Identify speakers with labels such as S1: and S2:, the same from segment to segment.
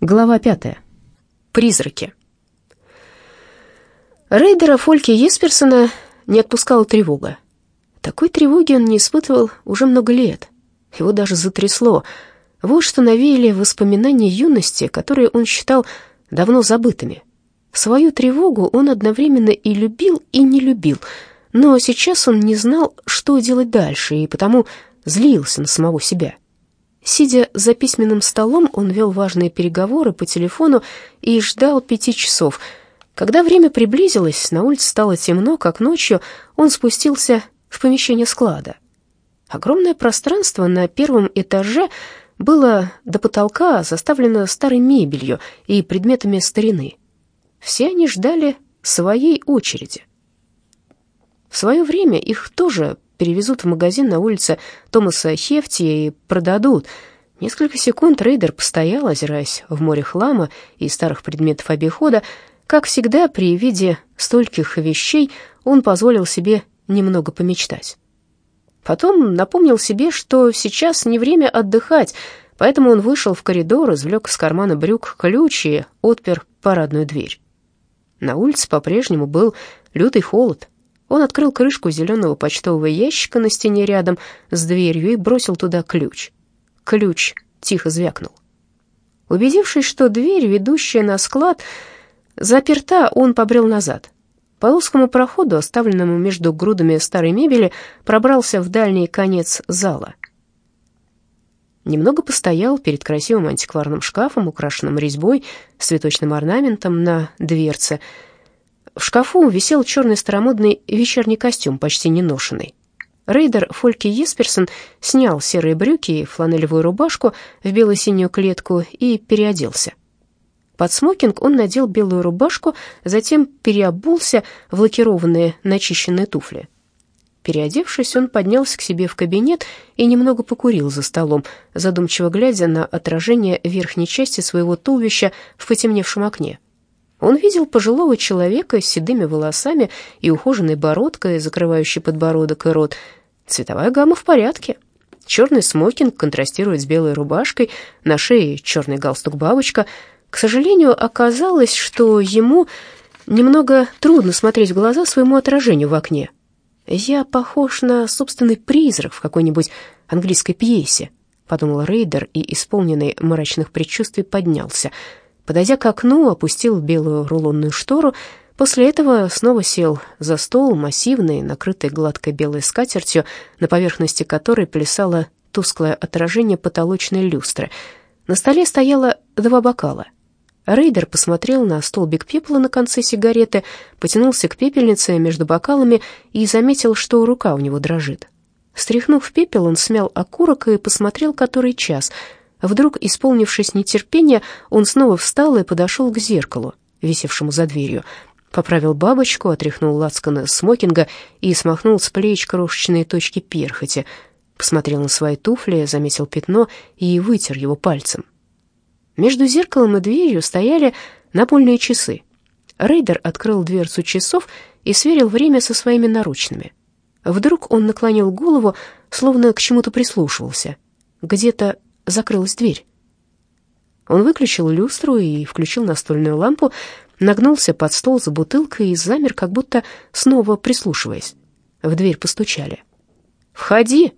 S1: Глава пятая. Призраки. Рейдера Фольки Есперсона не отпускала тревога. Такой тревоги он не испытывал уже много лет. Его даже затрясло. Вот что навеяли воспоминания юности, которые он считал давно забытыми. Свою тревогу он одновременно и любил, и не любил, но сейчас он не знал, что делать дальше, и потому злился на самого себя. Сидя за письменным столом, он вел важные переговоры по телефону и ждал пяти часов. Когда время приблизилось, на улице стало темно, как ночью, он спустился в помещение склада. Огромное пространство на первом этаже было до потолка заставлено старой мебелью и предметами старины. Все они ждали своей очереди. В свое время их тоже перевезут в магазин на улице Томаса Хефти и продадут. Несколько секунд рейдер постоял, озираясь в море хлама и старых предметов обихода. Как всегда, при виде стольких вещей он позволил себе немного помечтать. Потом напомнил себе, что сейчас не время отдыхать, поэтому он вышел в коридор, извлек из кармана брюк ключ и отпер парадную дверь. На улице по-прежнему был лютый холод. Он открыл крышку зеленого почтового ящика на стене рядом с дверью и бросил туда ключ. Ключ тихо звякнул. Убедившись, что дверь, ведущая на склад, заперта, он побрел назад. По узкому проходу, оставленному между грудами старой мебели, пробрался в дальний конец зала. Немного постоял перед красивым антикварным шкафом, украшенным резьбой с цветочным орнаментом на дверце — в шкафу висел черный старомодный вечерний костюм, почти не ношенный. Рейдер Фольки Есперсон снял серые брюки и фланелевую рубашку в бело-синюю клетку и переоделся. Под смокинг он надел белую рубашку, затем переобулся в лакированные начищенные туфли. Переодевшись, он поднялся к себе в кабинет и немного покурил за столом, задумчиво глядя на отражение верхней части своего туловища в потемневшем окне. Он видел пожилого человека с седыми волосами и ухоженной бородкой, закрывающей подбородок и рот. Цветовая гамма в порядке. Черный смокинг контрастирует с белой рубашкой, на шее черный галстук-бабочка. К сожалению, оказалось, что ему немного трудно смотреть в глаза своему отражению в окне. «Я похож на собственный призрак в какой-нибудь английской пьесе», — подумал Рейдер и, исполненный мрачных предчувствий, поднялся — Подойдя к окну, опустил белую рулонную штору, после этого снова сел за стол, массивный, накрытый гладкой белой скатертью, на поверхности которой плясало тусклое отражение потолочной люстры. На столе стояло два бокала. Рейдер посмотрел на столбик пепла на конце сигареты, потянулся к пепельнице между бокалами и заметил, что рука у него дрожит. Стряхнув пепел, он смял окурок и посмотрел, который час — Вдруг, исполнившись нетерпения, он снова встал и подошел к зеркалу, висевшему за дверью. Поправил бабочку, отряхнул лацканы смокинга и смахнул с плеч крошечные точки перхоти. Посмотрел на свои туфли, заметил пятно и вытер его пальцем. Между зеркалом и дверью стояли напольные часы. Рейдер открыл дверцу часов и сверил время со своими наручными. Вдруг он наклонил голову, словно к чему-то прислушивался. Где-то закрылась дверь. Он выключил люстру и включил настольную лампу, нагнулся под стол за бутылкой и замер, как будто снова прислушиваясь. В дверь постучали. «Входи!»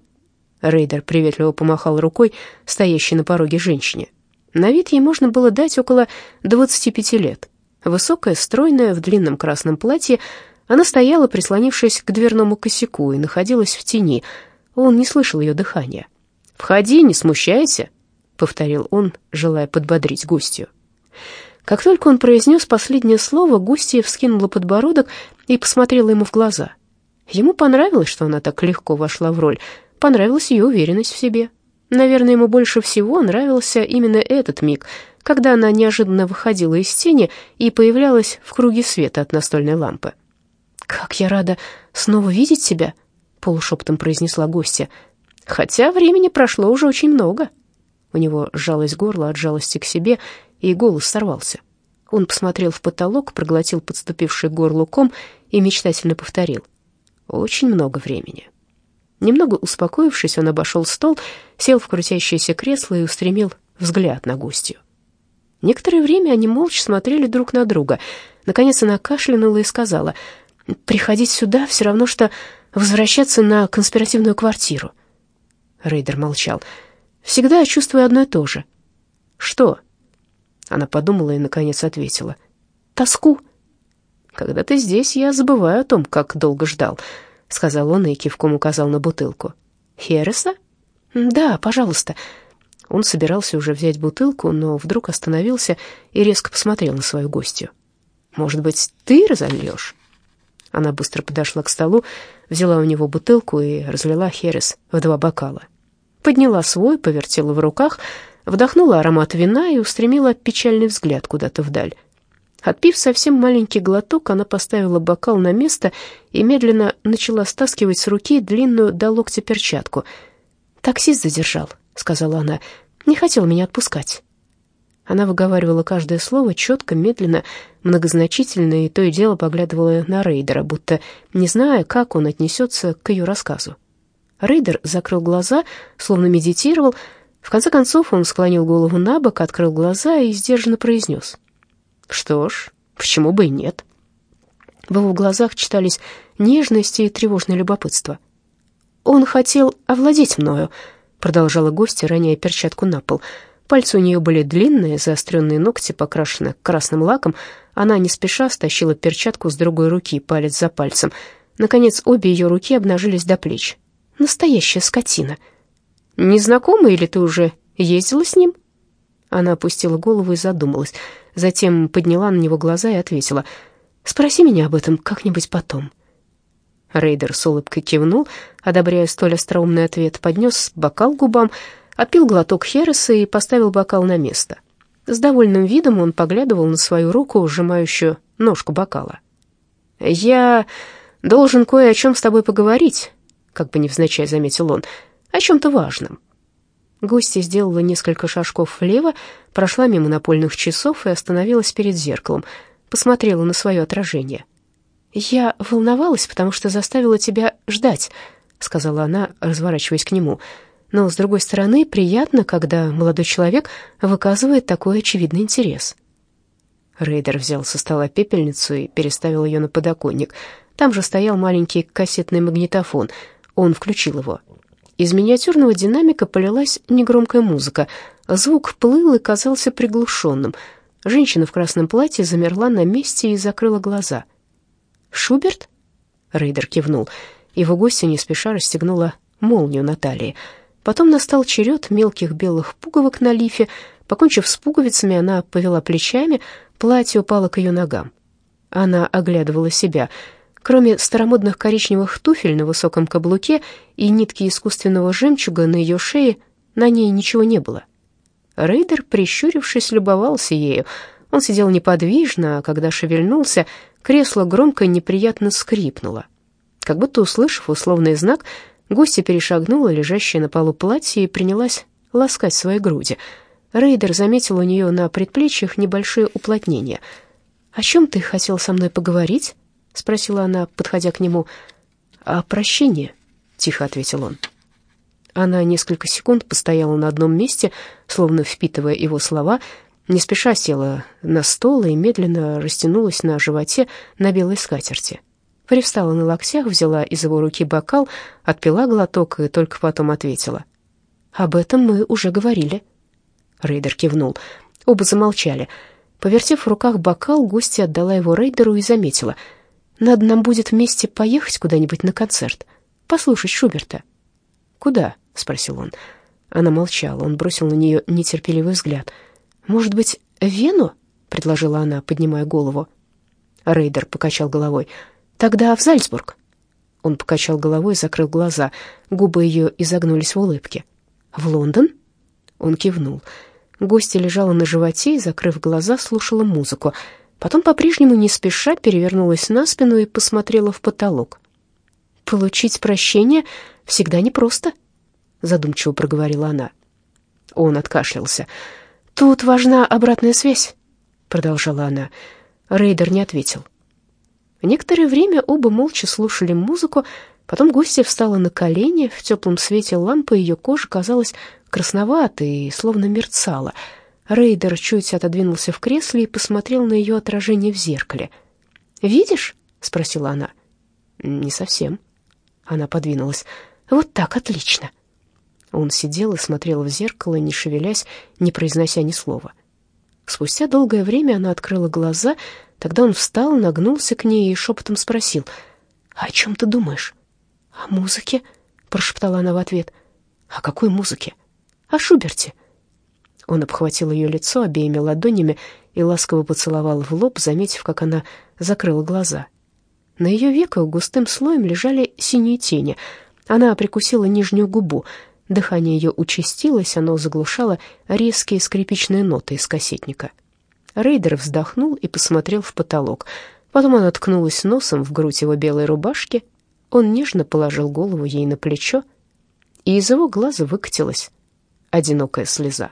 S1: Рейдер приветливо помахал рукой стоящей на пороге женщине. На вид ей можно было дать около 25 лет. Высокая, стройная, в длинном красном платье, она стояла, прислонившись к дверному косяку, и находилась в тени. Он не слышал ее дыхания. «Входи, не смущайся», — повторил он, желая подбодрить гостью. Как только он произнес последнее слово, гостья вскинула подбородок и посмотрела ему в глаза. Ему понравилось, что она так легко вошла в роль, понравилась ее уверенность в себе. Наверное, ему больше всего нравился именно этот миг, когда она неожиданно выходила из тени и появлялась в круге света от настольной лампы. «Как я рада снова видеть тебя!» — полушепотом произнесла гостья — Хотя времени прошло уже очень много. У него сжалось горло от жалости к себе, и голос сорвался. Он посмотрел в потолок, проглотил подступивший горло ком и мечтательно повторил. «Очень много времени». Немного успокоившись, он обошел стол, сел в крутящееся кресло и устремил взгляд на гостью. Некоторое время они молча смотрели друг на друга. Наконец она кашлянула и сказала, «Приходить сюда все равно, что возвращаться на конспиративную квартиру». Рейдер молчал. «Всегда я чувствую одно и то же». «Что?» Она подумала и, наконец, ответила. «Тоску». «Когда ты здесь, я забываю о том, как долго ждал», — сказал он и кивком указал на бутылку. «Хереса?» «Да, пожалуйста». Он собирался уже взять бутылку, но вдруг остановился и резко посмотрел на свою гостью. «Может быть, ты разольешь?» Она быстро подошла к столу, взяла у него бутылку и разлила херес в два бокала. Подняла свой, повертела в руках, вдохнула аромат вина и устремила печальный взгляд куда-то вдаль. Отпив совсем маленький глоток, она поставила бокал на место и медленно начала стаскивать с руки длинную до локтя перчатку. «Таксист задержал», — сказала она, — «не хотел меня отпускать». Она выговаривала каждое слово четко, медленно, многозначительно, и то и дело поглядывала на Рейдера, будто не зная, как он отнесется к ее рассказу. Рейдер закрыл глаза, словно медитировал. В конце концов он склонил голову на бок, открыл глаза и сдержанно произнес. «Что ж, почему бы и нет?» В его глазах читались нежность и тревожное любопытство. «Он хотел овладеть мною», — продолжала гостья, роняя перчатку на пол. Пальцы у нее были длинные, заостренные ногти покрашены красным лаком. Она не спеша стащила перчатку с другой руки, палец за пальцем. Наконец, обе ее руки обнажились до плеч. Настоящая скотина. Незнакомый или ты уже ездила с ним? Она опустила голову и задумалась. Затем подняла на него глаза и ответила. «Спроси меня об этом как-нибудь потом». Рейдер с улыбкой кивнул, одобряя столь остроумный ответ, поднес бокал к губам, отпил глоток хереса и поставил бокал на место. С довольным видом он поглядывал на свою руку, сжимающую ножку бокала. «Я должен кое о чем с тобой поговорить», как бы невзначай заметил он, о чем-то важном. Гостья сделала несколько шажков влево, прошла мимо напольных часов и остановилась перед зеркалом, посмотрела на свое отражение. «Я волновалась, потому что заставила тебя ждать», — сказала она, разворачиваясь к нему. «Но, с другой стороны, приятно, когда молодой человек выказывает такой очевидный интерес». Рейдер взял со стола пепельницу и переставил ее на подоконник. Там же стоял маленький кассетный магнитофон — он включил его. Из миниатюрного динамика полилась негромкая музыка. Звук плыл и казался приглушенным. Женщина в красном платье замерла на месте и закрыла глаза. «Шуберт?» Рейдер кивнул. Его гостья не спеша расстегнула молнию на талии. Потом настал черед мелких белых пуговок на лифе. Покончив с пуговицами, она повела плечами, платье упало к ее ногам. Она оглядывала себя — Кроме старомодных коричневых туфель на высоком каблуке и нитки искусственного жемчуга на ее шее, на ней ничего не было. Рейдер, прищурившись, любовался ею. Он сидел неподвижно, а когда шевельнулся, кресло громко и неприятно скрипнуло. Как будто услышав условный знак, гостья перешагнула лежащее на полу платье и принялась ласкать свои груди. Рейдер заметил у нее на предплечьях небольшие уплотнения. «О чем ты хотел со мной поговорить?» — спросила она, подходя к нему. «О прощении», — тихо ответил он. Она несколько секунд постояла на одном месте, словно впитывая его слова, не спеша села на стол и медленно растянулась на животе на белой скатерти. Привстала на локтях, взяла из его руки бокал, отпила глоток и только потом ответила. «Об этом мы уже говорили». Рейдер кивнул. Оба замолчали. Повертев в руках бокал, гостья отдала его Рейдеру и заметила — надо нам будет вместе поехать куда-нибудь на концерт, послушать Шуберта». «Куда?» — спросил он. Она молчала, он бросил на нее нетерпеливый взгляд. «Может быть, Вену?» — предложила она, поднимая голову. Рейдер покачал головой. «Тогда в Зальцбург». Он покачал головой и закрыл глаза. Губы ее изогнулись в улыбке. «В Лондон?» Он кивнул. Гостья лежала на животе и, закрыв глаза, слушала музыку. Потом по-прежнему не спеша перевернулась на спину и посмотрела в потолок. «Получить прощение всегда непросто», — задумчиво проговорила она. Он откашлялся. «Тут важна обратная связь», — продолжала она. Рейдер не ответил. Некоторое время оба молча слушали музыку, потом гостья встала на колени, в теплом свете лампы ее кожа казалась красноватой и словно мерцала — Рейдер чуть отодвинулся в кресле и посмотрел на ее отражение в зеркале. «Видишь?» — спросила она. «Не совсем». Она подвинулась. «Вот так, отлично». Он сидел и смотрел в зеркало, не шевелясь, не произнося ни слова. Спустя долгое время она открыла глаза, тогда он встал, нагнулся к ней и шепотом спросил, «О чем ты думаешь?» «О музыке», — прошептала она в ответ. «О какой музыке?» «О Шуберте». Он обхватил ее лицо обеими ладонями и ласково поцеловал в лоб, заметив, как она закрыла глаза. На ее веках густым слоем лежали синие тени. Она прикусила нижнюю губу. Дыхание ее участилось, оно заглушало резкие скрипичные ноты из кассетника. Рейдер вздохнул и посмотрел в потолок. Потом она ткнулась носом в грудь его белой рубашки. Он нежно положил голову ей на плечо, и из его глаза выкатилась одинокая слеза.